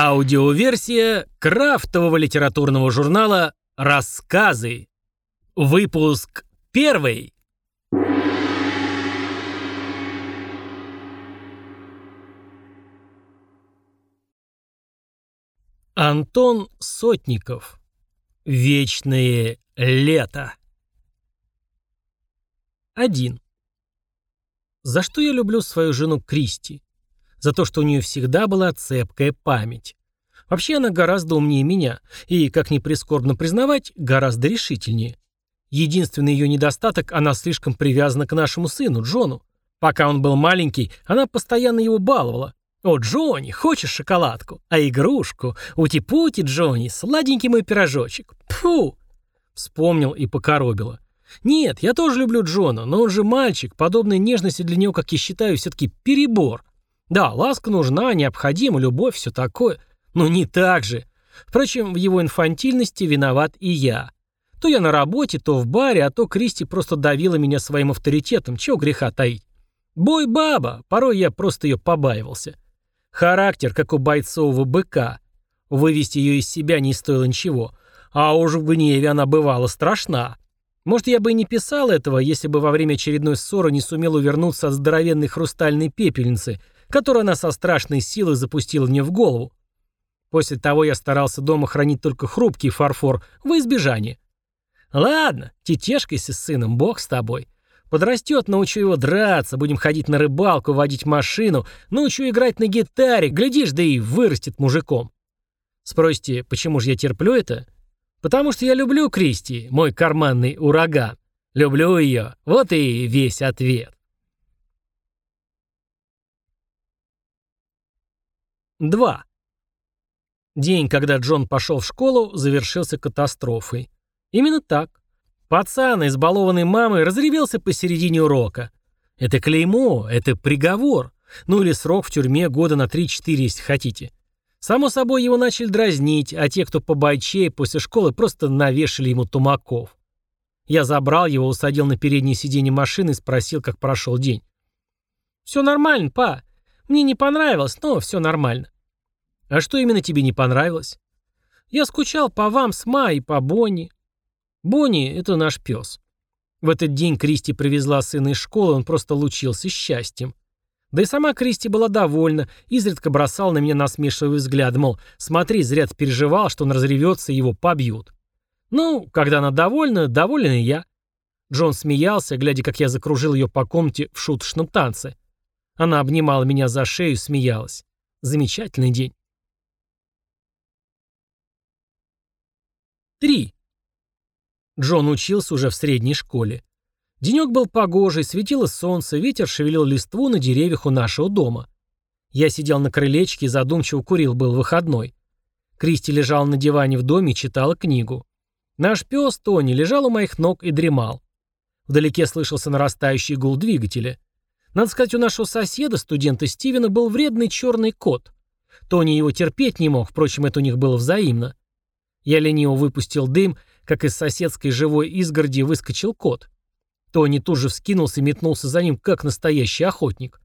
Аудиоверсия крафтового литературного журнала «Рассказы». Выпуск первый. Антон Сотников. Вечное лето. 1. За что я люблю свою жену Кристи? За то, что у нее всегда была цепкая память. Вообще она гораздо умнее меня и, как ни прискорбно признавать, гораздо решительнее. Единственный ее недостаток – она слишком привязана к нашему сыну, Джону. Пока он был маленький, она постоянно его баловала. «О, Джонни, хочешь шоколадку? А игрушку? Ути-пути, Джонни, сладенький мой пирожочек. Пфу!» Вспомнил и покоробило. «Нет, я тоже люблю Джона, но он же мальчик, подобной нежности для него, как я считаю, все-таки перебор. Да, ласка нужна, необходима, любовь, все такое. Но не так же. Впрочем, в его инфантильности виноват и я. То я на работе, то в баре, а то Кристи просто давила меня своим авторитетом, чего греха таить. Бой баба, порой я просто ее побаивался. Характер, как у бойцового быка. Вывести ее из себя не стоило ничего. А уж в гневе она бывала страшна. Может, я бы и не писал этого, если бы во время очередной ссоры не сумел увернуться от здоровенной хрустальной пепельницы, которую она со страшной силой запустила мне в голову. После того я старался дома хранить только хрупкий фарфор во избежание. Ладно, тетешкайся с сыном, бог с тобой. Подрастет, научу его драться, будем ходить на рыбалку, водить машину, научу играть на гитаре, глядишь, да и вырастет мужиком. Спросите, почему же я терплю это? Потому что я люблю Кристи, мой карманный ураган. Люблю ее, вот и весь ответ. 2. День, когда Джон пошел в школу, завершился катастрофой. Именно так. Пацан, избалованный мамой, разревелся посередине урока. Это клеймо, это приговор. Ну или срок в тюрьме года на 3-4, если хотите. Само собой, его начали дразнить, а те, кто побойчее после школы, просто навешали ему тумаков. Я забрал его, усадил на переднее сиденье машины и спросил, как прошел день. «Все нормально, па. Мне не понравилось, но все нормально». «А что именно тебе не понравилось?» «Я скучал по вам с Ма и по Бонни. Бонни — это наш пес. В этот день Кристи привезла сына из школы, он просто лучился счастьем. Да и сама Кристи была довольна, изредка бросала на меня насмешливый взгляд, мол, смотри, зря ты переживал, что он разревется и его побьют. Ну, когда она довольна, доволен и я. Джон смеялся, глядя, как я закружил ее по комнате в шуточном танце. Она обнимала меня за шею и смеялась. Замечательный день. 3. Джон учился уже в средней школе. Денек был погожий, светило солнце, ветер шевелил листву на деревьях у нашего дома. Я сидел на крылечке и задумчиво курил, был выходной. Кристи лежала на диване в доме и читала книгу. Наш пес Тони лежал у моих ног и дремал. Вдалеке слышался нарастающий гул двигателя. Надо сказать, у нашего соседа, студента Стивена, был вредный черный кот. Тони его терпеть не мог, впрочем, это у них было взаимно. Я лениво выпустил дым как из соседской живой изгороди выскочил кот. Тони тут же вскинулся и метнулся за ним, как настоящий охотник.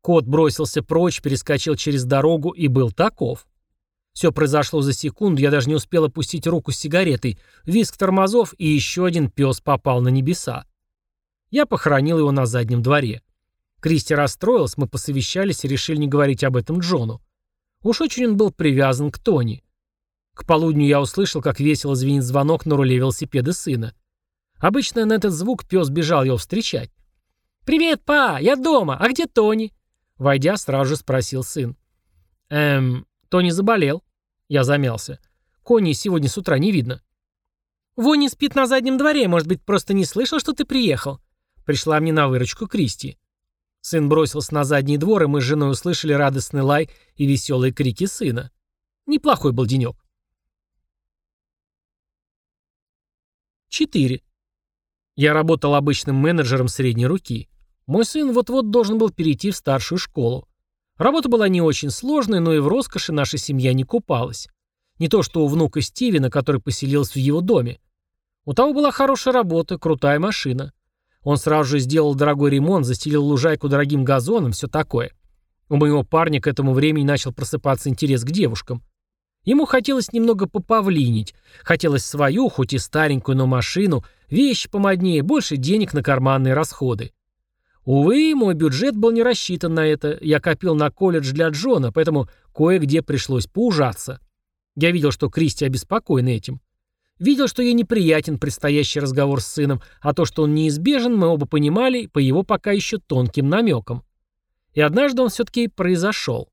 Кот бросился прочь, перескочил через дорогу и был таков. Все произошло за секунду, я даже не успел опустить руку с сигаретой, визг тормозов, и еще один пес попал на небеса. Я похоронил его на заднем дворе. Кристи расстроилась, мы посовещались и решили не говорить об этом Джону. Уж очень он был привязан к Тони. К полудню я услышал, как весело звенит звонок на руле велосипеда сына. Обычно на этот звук пес бежал его встречать. «Привет, па! Я дома! А где Тони?» Войдя, сразу же спросил сын. «Эм, Тони заболел». Я замялся. «Кони сегодня с утра не видно». «Вони спит на заднем дворе, может быть, просто не слышал, что ты приехал?» Пришла мне на выручку Кристи. Сын бросился на задний двор, и мы с женой услышали радостный лай и веселые крики сына. Неплохой был денек. 4. Я работал обычным менеджером средней руки. Мой сын вот-вот должен был перейти в старшую школу. Работа была не очень сложной, но и в роскоши наша семья не купалась. Не то что у внука Стивена, который поселился в его доме. У того была хорошая работа, крутая машина. Он сразу же сделал дорогой ремонт, застелил лужайку дорогим газоном, все такое. У моего парня к этому времени начал просыпаться интерес к девушкам. Ему хотелось немного попавлинить, хотелось свою, хоть и старенькую, но машину, вещи помоднее, больше денег на карманные расходы. Увы, мой бюджет был не рассчитан на это, я копил на колледж для Джона, поэтому кое-где пришлось поужаться. Я видел, что Кристи обеспокоена этим. Видел, что ей неприятен предстоящий разговор с сыном, а то, что он неизбежен, мы оба понимали по его пока еще тонким намекам. И однажды он все-таки произошел.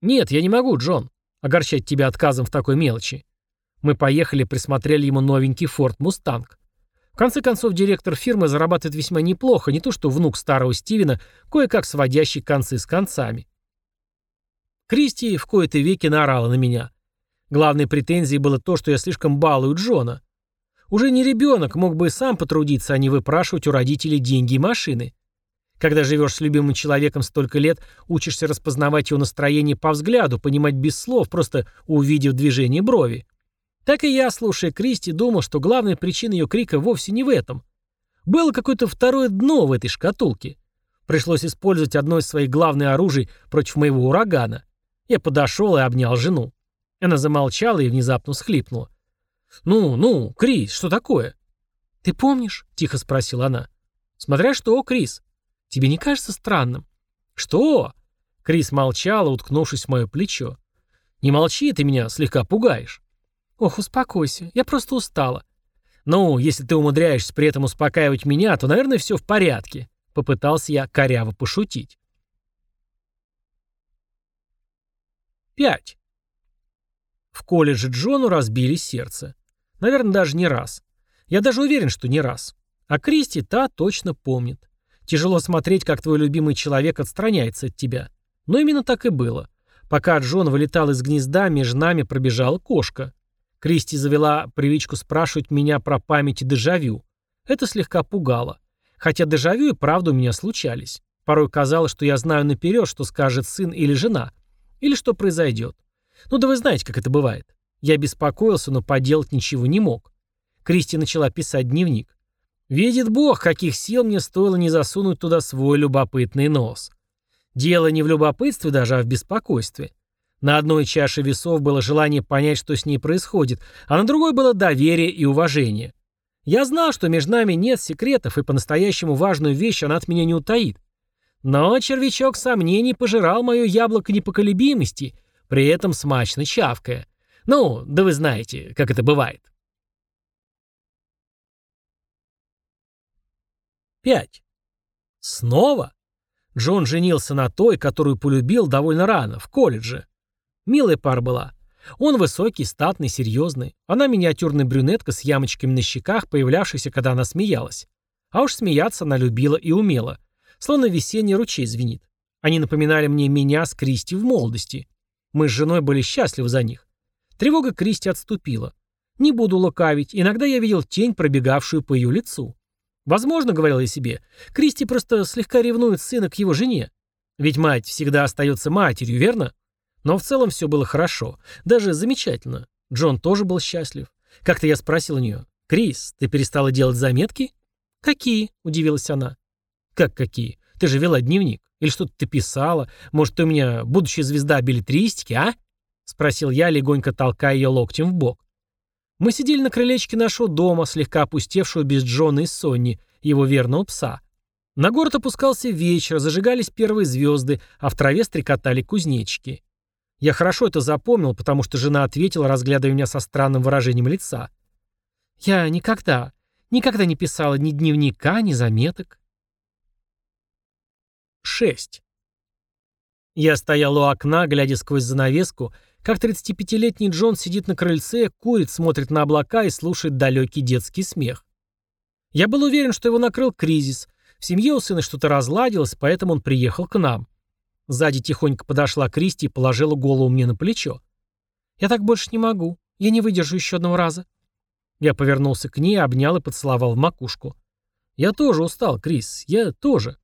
«Нет, я не могу, Джон огорчать тебя отказом в такой мелочи. Мы поехали, присмотрели ему новенький Ford Mustang. В конце концов, директор фирмы зарабатывает весьма неплохо, не то что внук старого Стивена, кое-как сводящий концы с концами. Кристи в кои-то веки наорала на меня. Главной претензией было то, что я слишком балую Джона. Уже не ребенок, мог бы и сам потрудиться, а не выпрашивать у родителей деньги и машины. Когда живешь с любимым человеком столько лет, учишься распознавать его настроение по взгляду, понимать без слов, просто увидев движение брови. Так и я, слушая Кристи, думал, что главная причина ее крика вовсе не в этом. Было какое-то второе дно в этой шкатулке. Пришлось использовать одно из своих главных оружий против моего урагана. Я подошел и обнял жену. Она замолчала и внезапно всхлипнула. «Ну, ну, Крис, что такое?» «Ты помнишь?» — тихо спросила она. «Смотря что, Крис. Тебе не кажется странным?» «Что?» Крис молчала, уткнувшись в мое плечо. «Не молчи, ты меня слегка пугаешь». «Ох, успокойся, я просто устала». «Ну, если ты умудряешься при этом успокаивать меня, то, наверное, все в порядке», — попытался я коряво пошутить. 5. В колледже Джону разбили сердце. Наверное, даже не раз. Я даже уверен, что не раз. А Кристи та точно помнит. Тяжело смотреть, как твой любимый человек отстраняется от тебя. Но именно так и было. Пока Джон вылетал из гнезда, между нами пробежала кошка. Кристи завела привычку спрашивать меня про память и дежавю. Это слегка пугало. Хотя дежавю и правда у меня случались. Порой казалось, что я знаю наперед, что скажет сын или жена. Или что произойдет. Ну да вы знаете, как это бывает. Я беспокоился, но поделать ничего не мог. Кристи начала писать дневник. Видит Бог, каких сил мне стоило не засунуть туда свой любопытный нос. Дело не в любопытстве даже, а в беспокойстве. На одной чаше весов было желание понять, что с ней происходит, а на другой было доверие и уважение. Я знал, что между нами нет секретов, и по-настоящему важную вещь она от меня не утаит. Но червячок сомнений пожирал мое яблоко непоколебимости, при этом смачно чавкая. Ну, да вы знаете, как это бывает. 5. Снова? Джон женился на той, которую полюбил довольно рано, в колледже. Милая пара была. Он высокий, статный, серьезный. Она миниатюрная брюнетка с ямочками на щеках, появлявшаяся, когда она смеялась. А уж смеяться она любила и умела. Словно весенний ручей звенит. Они напоминали мне меня с Кристи в молодости. Мы с женой были счастливы за них. Тревога Кристи отступила. Не буду лукавить, иногда я видел тень, пробегавшую по ее лицу. Возможно, говорил я себе, Кристи просто слегка ревнует сына к его жене. Ведь мать всегда остается матерью, верно? Но в целом все было хорошо, даже замечательно. Джон тоже был счастлив. Как-то я спросил у нее, «Крис, ты перестала делать заметки?» «Какие?» – удивилась она. «Как какие? Ты же вела дневник. Или что-то ты писала. Может, ты у меня будущая звезда билетристики, а?» – спросил я, легонько толкая ее локтем в бок. Мы сидели на крылечке нашего дома, слегка опустевшего без Джона и Сонни, его верного пса. На город опускался вечер, зажигались первые звезды, а в траве стрекотали кузнечики. Я хорошо это запомнил, потому что жена ответила, разглядывая меня со странным выражением лица. «Я никогда, никогда не писала ни дневника, ни заметок». 6. Я стоял у окна, глядя сквозь занавеску, как 35-летний Джон сидит на крыльце, курит, смотрит на облака и слушает далекий детский смех. Я был уверен, что его накрыл кризис. В семье у сына что-то разладилось, поэтому он приехал к нам. Сзади тихонько подошла Кристи и положила голову мне на плечо. «Я так больше не могу. Я не выдержу еще одного раза». Я повернулся к ней, обнял и поцеловал в макушку. «Я тоже устал, Крис. Я тоже».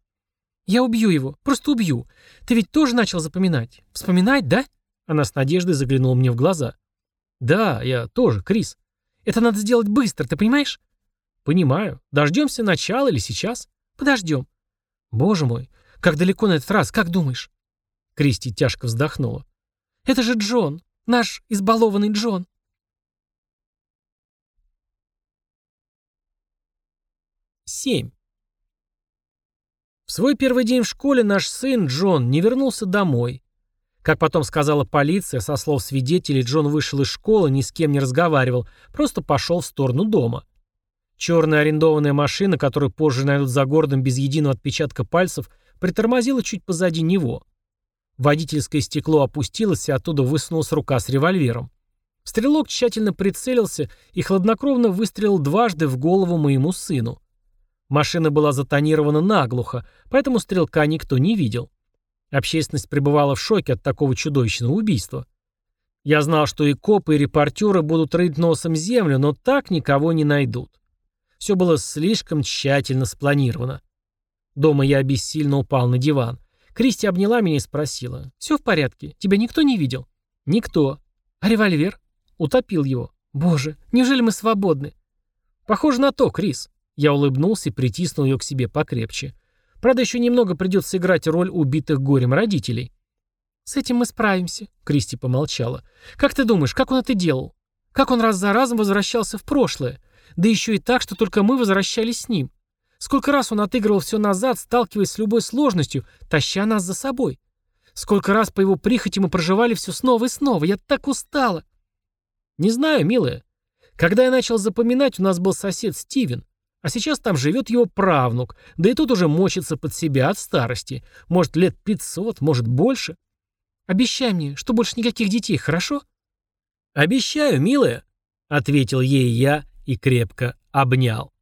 «Я убью его. Просто убью. Ты ведь тоже начал запоминать. Вспоминать, да?» Она с надеждой заглянула мне в глаза. «Да, я тоже, Крис. Это надо сделать быстро, ты понимаешь?» «Понимаю. Дождемся начала или сейчас?» «Подождем». «Боже мой, как далеко на этот раз, как думаешь?» Кристи тяжко вздохнула. «Это же Джон, наш избалованный Джон». Семь. В свой первый день в школе наш сын Джон не вернулся домой. Как потом сказала полиция, со слов свидетелей, Джон вышел из школы, ни с кем не разговаривал, просто пошел в сторону дома. Черная арендованная машина, которую позже найдут за городом без единого отпечатка пальцев, притормозила чуть позади него. Водительское стекло опустилось, и оттуда высунулась рука с револьвером. Стрелок тщательно прицелился и хладнокровно выстрелил дважды в голову моему сыну. Машина была затонирована наглухо, поэтому стрелка никто не видел. Общественность пребывала в шоке от такого чудовищного убийства. Я знал, что и копы, и репортеры будут рыть носом землю, но так никого не найдут. Все было слишком тщательно спланировано. Дома я бессильно упал на диван. Кристи обняла меня и спросила. «Все в порядке? Тебя никто не видел?» «Никто». «А револьвер?» «Утопил его». «Боже, неужели мы свободны?» «Похоже на то, Крис». Я улыбнулся и притиснул ее к себе покрепче. Правда, еще немного придется играть роль убитых горем родителей. «С этим мы справимся», — Кристи помолчала. «Как ты думаешь, как он это делал? Как он раз за разом возвращался в прошлое? Да еще и так, что только мы возвращались с ним. Сколько раз он отыгрывал все назад, сталкиваясь с любой сложностью, таща нас за собой. Сколько раз по его прихоти мы проживали все снова и снова. Я так устала. Не знаю, милая. Когда я начал запоминать, у нас был сосед Стивен. А сейчас там живет его правнук, да и тут уже мочится под себя от старости. Может, лет пятьсот, может, больше. Обещай мне, что больше никаких детей, хорошо? Обещаю, милая, — ответил ей я и крепко обнял.